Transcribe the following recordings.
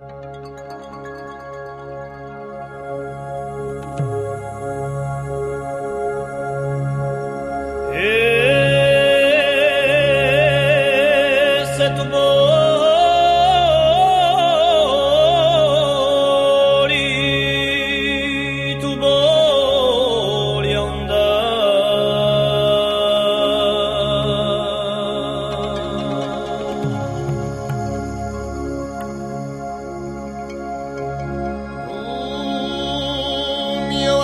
Música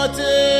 Timothy.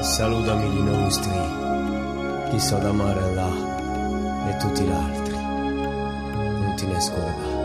Salutami di nostri, chi so d'amare là e tutti gli altri. Non ti ne scordare.